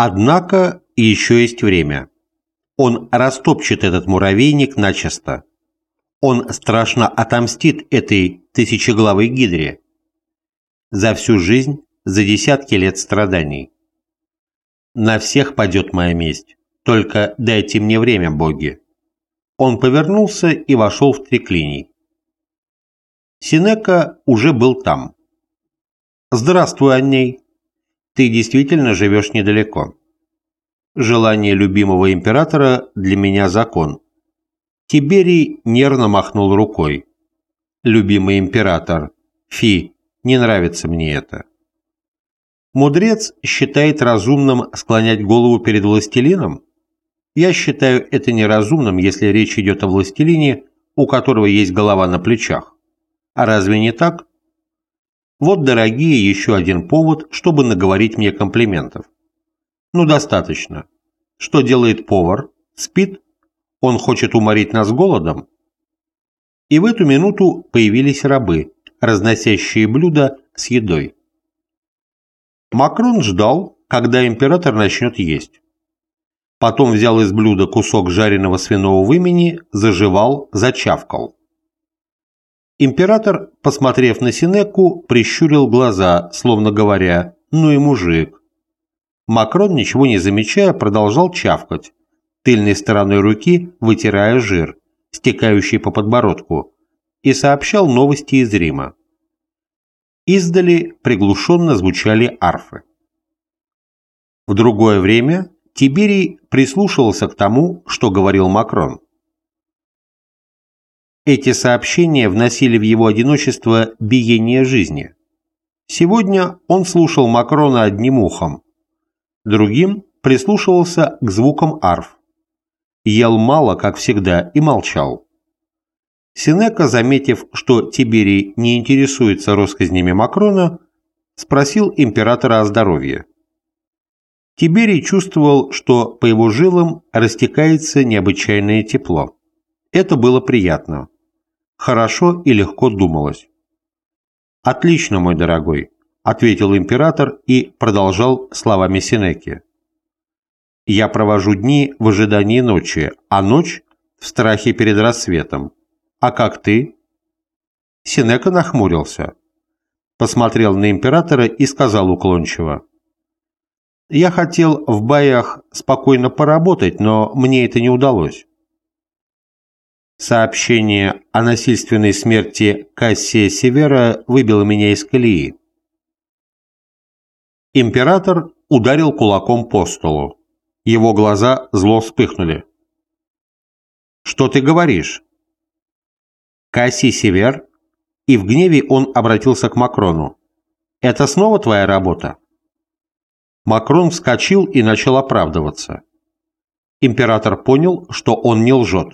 Однако еще есть время. Он растопчет этот муравейник начисто. Он страшно отомстит этой тысячеглавой гидре. За всю жизнь, за десятки лет страданий. На всех падет моя месть. Только дайте мне время, боги. Он повернулся и вошел в триклиний. Синека уже был там. «Здравствуй, Анней. Ты действительно живешь недалеко. Желание любимого императора для меня закон». Тиберий нервно махнул рукой. «Любимый император. Фи, не нравится мне это». Мудрец считает разумным склонять голову перед властелином? Я считаю это неразумным, если речь идет о властелине, у которого есть голова на плечах. А разве не так? Вот, дорогие, еще один повод, чтобы наговорить мне комплиментов. Ну, достаточно. Что делает повар? Спит? Он хочет уморить нас голодом? И в эту минуту появились рабы, разносящие блюда с едой. Макрон ждал, когда император начнет есть. Потом взял из блюда кусок жареного свиного вымени, заживал, зачавкал. Император, посмотрев на Синеку, прищурил глаза, словно говоря «ну и мужик». Макрон, ничего не замечая, продолжал чавкать, тыльной стороной руки вытирая жир, стекающий по подбородку, и сообщал новости из Рима. Издали приглушенно звучали арфы. В другое время Тиберий прислушивался к тому, что говорил Макрон. Эти сообщения вносили в его одиночество биение жизни. Сегодня он слушал Макрона одним ухом, другим прислушивался к звукам арф ел мало, как всегда, и молчал. Синека, заметив, что Тиберий не интересуется россказнями Макрона, спросил императора о здоровье. Тиберий чувствовал, что по его жилам растекается необычайное тепло. Это было приятно. Хорошо и легко думалось. «Отлично, мой дорогой», — ответил император и продолжал словами Синеки. Я провожу дни в ожидании ночи, а ночь в страхе перед рассветом. А как ты? Синека нахмурился, посмотрел на императора и сказал уклончиво. Я хотел в боях спокойно поработать, но мне это не удалось. Сообщение о насильственной смерти Кассия Севера выбило меня из колеи. Император ударил кулаком по столу. Его глаза зло вспыхнули. «Что ты говоришь?» «Касси Север?» И в гневе он обратился к Макрону. «Это снова твоя работа?» Макрон вскочил и начал оправдываться. Император понял, что он не лжет.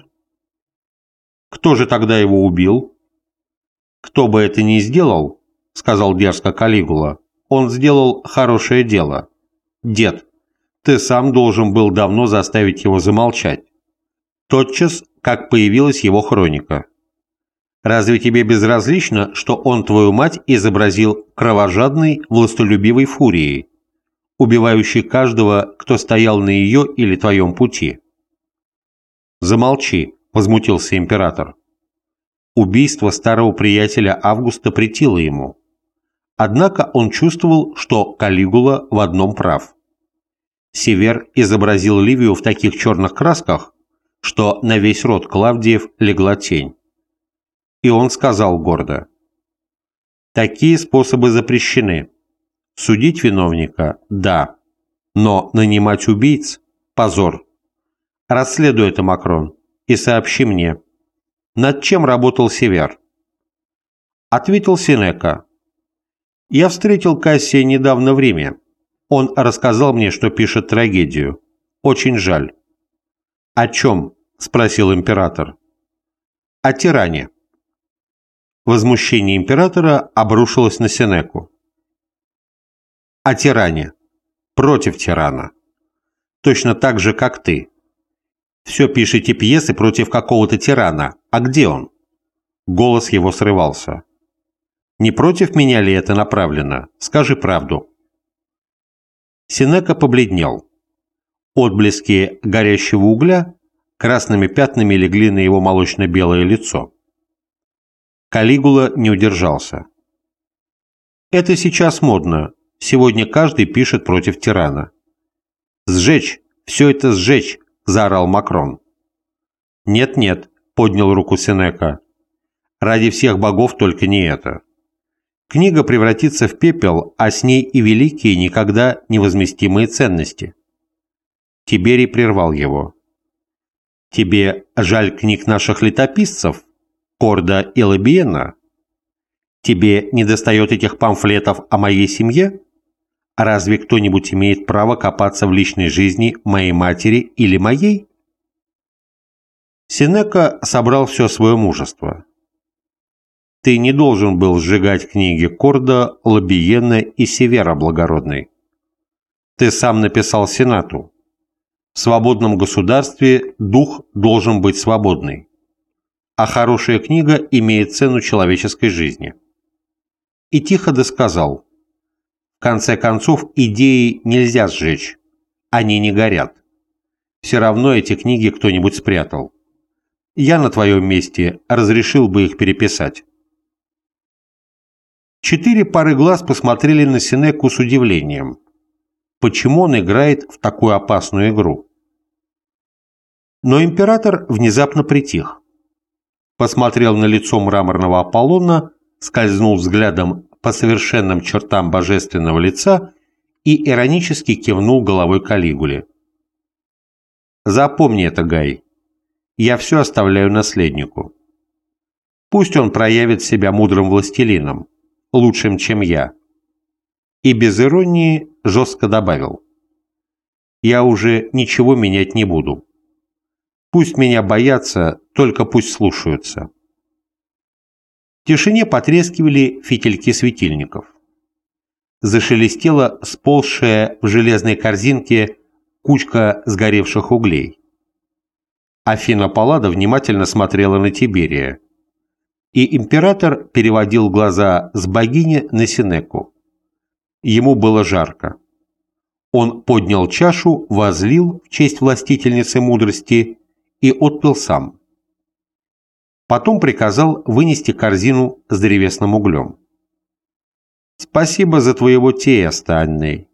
«Кто же тогда его убил?» «Кто бы это ни сделал», — сказал дерзко Калигула, — «он сделал хорошее дело. Дед, ты сам должен был давно заставить его замолчать. Тотчас, как появилась его хроника. Разве тебе безразлично, что он твою мать изобразил кровожадной, властолюбивой фурией, убивающей каждого, кто стоял на ее или твоем пути? «Замолчи», — возмутился император. Убийство старого приятеля Августа претило ему. Однако он чувствовал, что Калигула в одном прав. Север изобразил Ливию в таких черных красках, что на весь род Клавдиев легла тень. И он сказал гордо, «Такие способы запрещены. Судить виновника – да, но нанимать убийц – позор. Расследуй это, Макрон, и сообщи мне, над чем работал Север?» Ответил Синека. «Я встретил Кассия недавно в Риме. Он рассказал мне, что пишет трагедию. Очень жаль. «О чем?» – спросил император. «О тиране». Возмущение императора обрушилось на Сенеку. «О тиране. Против тирана. Точно так же, как ты. Все пишете пьесы против какого-то тирана. А где он?» Голос его срывался. «Не против меня ли это направлено? Скажи правду». Синека побледнел. Отблески горящего угля красными пятнами легли на его молочно-белое лицо. Калигула не удержался. «Это сейчас модно. Сегодня каждый пишет против тирана». «Сжечь! Все это сжечь!» – заорал Макрон. «Нет-нет», – поднял руку Сенека. «Ради всех богов только не это». Книга превратится в пепел, а с ней и великие, никогда невозместимые ценности. Тиберий прервал его. «Тебе жаль книг наших летописцев, Корда и Лабиена? Тебе недостает этих памфлетов о моей семье? Разве кто-нибудь имеет право копаться в личной жизни моей матери или моей?» Синека собрал все свое мужество. Ты не должен был сжигать книги Корда, Лабиена и Севера Благородной. Ты сам написал Сенату. В свободном государстве дух должен быть свободный. А хорошая книга имеет цену человеческой жизни. И тихо досказал. Конце концов, идеи нельзя сжечь. Они не горят. Все равно эти книги кто-нибудь спрятал. Я на твоем месте разрешил бы их переписать. Четыре пары глаз посмотрели на Синеку с удивлением. Почему он играет в такую опасную игру? Но император внезапно притих. Посмотрел на лицо мраморного Аполлона, скользнул взглядом по совершенным чертам божественного лица и иронически кивнул головой Калигуле. «Запомни это, Гай. Я все оставляю наследнику. Пусть он проявит себя мудрым властелином лучшим, чем я. И без иронии жестко добавил. Я уже ничего менять не буду. Пусть меня боятся, только пусть слушаются. В тишине потрескивали фитильки светильников. Зашелестела сползшая в железной корзинке кучка сгоревших углей. Афина Паллада внимательно смотрела на Тиберия и император переводил глаза с богини на Синеку. Ему было жарко. Он поднял чашу, возлил в честь властительницы мудрости и отпил сам. Потом приказал вынести корзину с древесным углем. «Спасибо за твоего теста, Анней.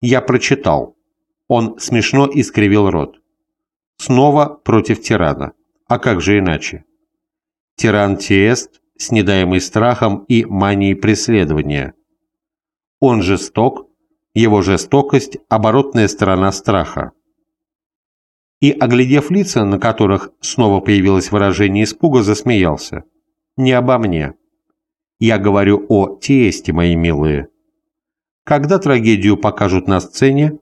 Я прочитал». Он смешно искривил рот. «Снова против тирана. А как же иначе?» Тиран Тиест, снедаемый страхом и манией преследования. Он жесток, его жестокость – оборотная сторона страха. И, оглядев лица, на которых снова появилось выражение испуга, засмеялся. «Не обо мне. Я говорю о Тиесте, мои милые. Когда трагедию покажут на сцене?»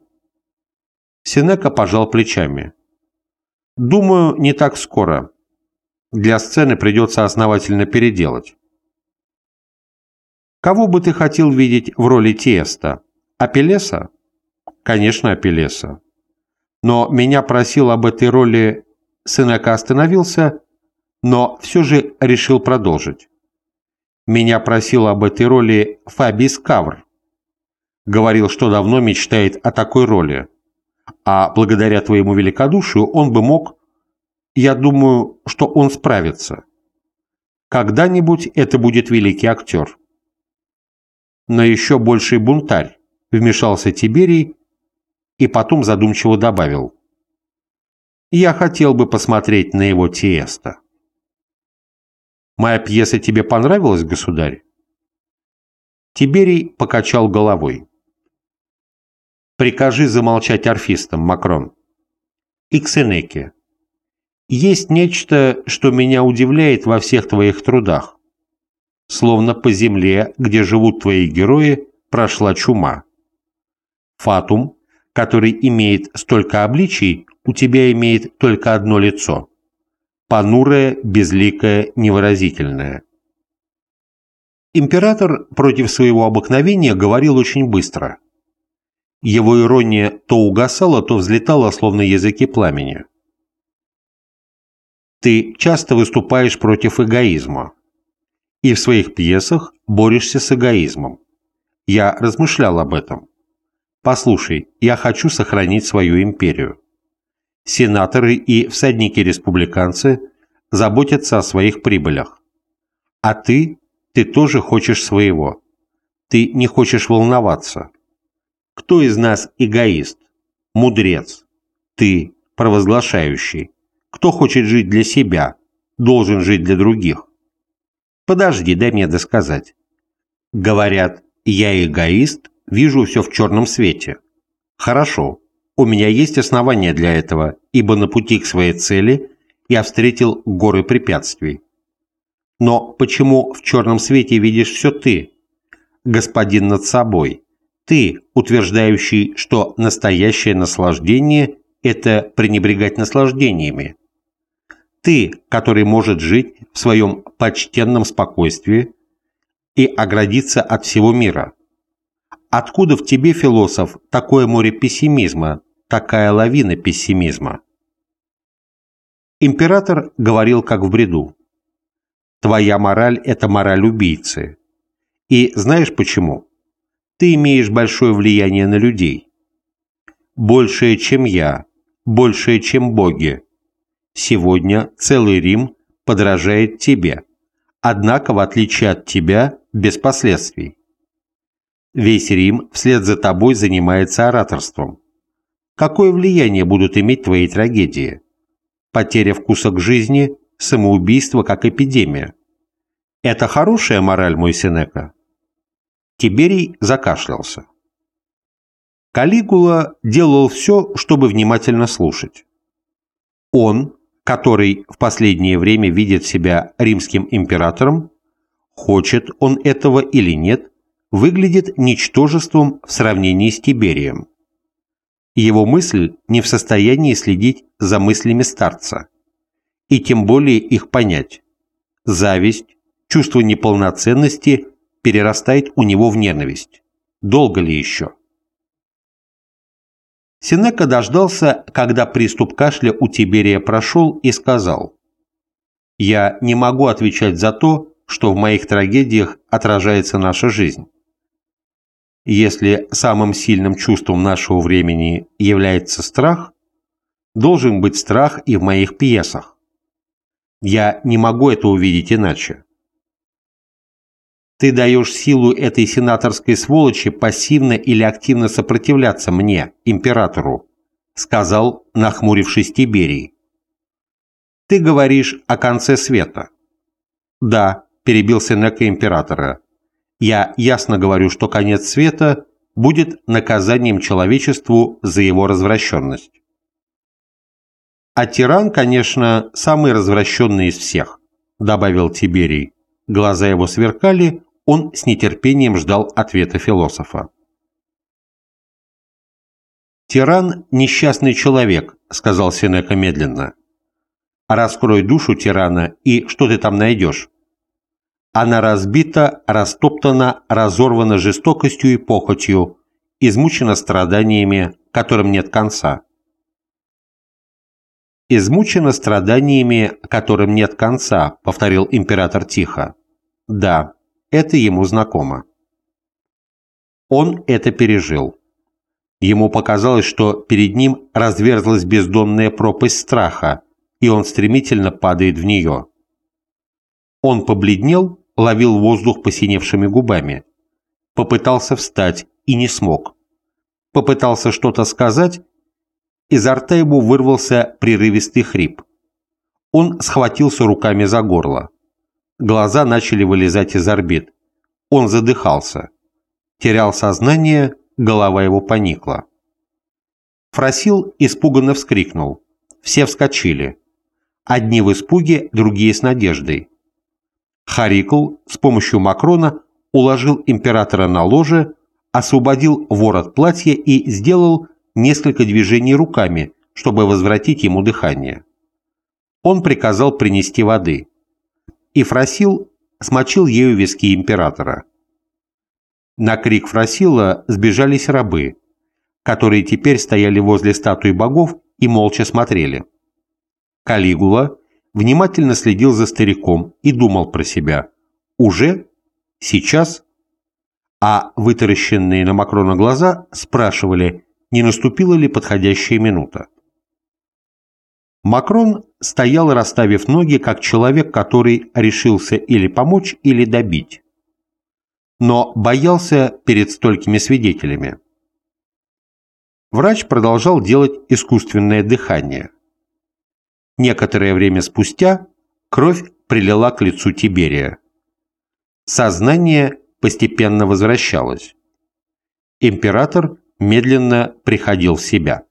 Синека пожал плечами. «Думаю, не так скоро для сцены придется основательно переделать. Кого бы ты хотел видеть в роли Теста? Апеллеса? Конечно, Апеллеса. Но меня просил об этой роли Сенека остановился, но все же решил продолжить. Меня просил об этой роли Фабий Скавр. Говорил, что давно мечтает о такой роли. А благодаря твоему великодушию он бы мог я думаю, что он справится. Когда-нибудь это будет великий актер. Но еще больший бунтарь, вмешался Тиберий и потом задумчиво добавил. Я хотел бы посмотреть на его Тиеста. Моя пьеса тебе понравилась, государь? Тиберий покачал головой. Прикажи замолчать орфистам, Макрон. И Ксенеке. Есть нечто, что меня удивляет во всех твоих трудах. Словно по земле, где живут твои герои, прошла чума. Фатум, который имеет столько обличий, у тебя имеет только одно лицо. Понурое, безликое, невыразительное. Император против своего обыкновения говорил очень быстро. Его ирония то угасала, то взлетала, словно языки пламени. Ты часто выступаешь против эгоизма. И в своих пьесах борешься с эгоизмом. Я размышлял об этом. Послушай, я хочу сохранить свою империю. Сенаторы и всадники-республиканцы заботятся о своих прибылях. А ты, ты тоже хочешь своего. Ты не хочешь волноваться. Кто из нас эгоист? Мудрец. Ты, провозглашающий. Кто хочет жить для себя, должен жить для других. Подожди, дай мне досказать. Говорят, я эгоист, вижу все в черном свете. Хорошо, у меня есть основания для этого, ибо на пути к своей цели я встретил горы препятствий. Но почему в черном свете видишь все ты, господин над собой, ты, утверждающий, что настоящее наслаждение – это пренебрегать наслаждениями? Ты, который может жить в своем почтенном спокойствии и оградиться от всего мира – Откуда в тебе, философ, такое море пессимизма, такая лавина пессимизма? Император говорил как в бреду. Твоя мораль – это мораль убийцы. И знаешь почему? Ты имеешь большое влияние на людей. Большее, чем я, большее, чем боги. Сегодня целый Рим подражает тебе, однако, в отличие от тебя, без последствий. Весь Рим вслед за тобой занимается ораторством. Какое влияние будут иметь твои трагедии? Потеря вкуса к жизни, самоубийство как эпидемия. Это хорошая мораль, мой Сенека? Тиберий закашлялся. Калигула делал все, чтобы внимательно слушать. Он, который в последнее время видит себя римским императором, хочет он этого или нет, выглядит ничтожеством в сравнении с Тиберием. Его мысль не в состоянии следить за мыслями старца, и тем более их понять. Зависть, чувство неполноценности перерастает у него в ненависть. Долго ли еще? Сенека дождался, когда приступ кашля у Тиберия прошел, и сказал, «Я не могу отвечать за то, что в моих трагедиях отражается наша жизнь. Если самым сильным чувством нашего времени является страх, должен быть страх и в моих пьесах. Я не могу это увидеть иначе. Ты даешь силу этой сенаторской сволочи пассивно или активно сопротивляться мне, императору, сказал, нахмурившись Тиберий. Ты говоришь о конце света. Да, перебил Сенека императора. Я ясно говорю, что конец света будет наказанием человечеству за его развращенность. А тиран, конечно, самый развращенный из всех, добавил Тиберий. Глаза его сверкали, он с нетерпением ждал ответа философа. «Тиран – несчастный человек», – сказал Сенека медленно. «Раскрой душу тирана, и что ты там найдешь?» Она разбита, растоптана, разорвана жестокостью и похотью, измучена страданиями, которым нет конца. «Измучена страданиями, которым нет конца», — повторил император тихо. «Да, это ему знакомо». Он это пережил. Ему показалось, что перед ним разверзлась бездонная пропасть страха, и он стремительно падает в нее. Он побледнел ловил воздух посиневшими губами. Попытался встать и не смог. Попытался что-то сказать, изо рта ему вырвался прерывистый хрип. Он схватился руками за горло. Глаза начали вылезать из орбит. Он задыхался. Терял сознание, голова его поникла. Фросил испуганно вскрикнул. Все вскочили. Одни в испуге, другие с надеждой. Харикл с помощью Макрона уложил императора на ложе, освободил ворот платья и сделал несколько движений руками, чтобы возвратить ему дыхание. Он приказал принести воды. И Фросил смочил ею виски императора. На крик Фросила сбежались рабы, которые теперь стояли возле статуи богов и молча смотрели. Калигула внимательно следил за стариком и думал про себя. Уже? Сейчас? а вытаращенные на Макрона глаза спрашивали, не наступила ли подходящая минута. Макрон стоял, расставив ноги, как человек, который решился или помочь, или добить. Но боялся перед столькими свидетелями. Врач продолжал делать искусственное дыхание. Некоторое время спустя кровь прилила к лицу Тиберия. Сознание постепенно возвращалось. Император медленно приходил в себя.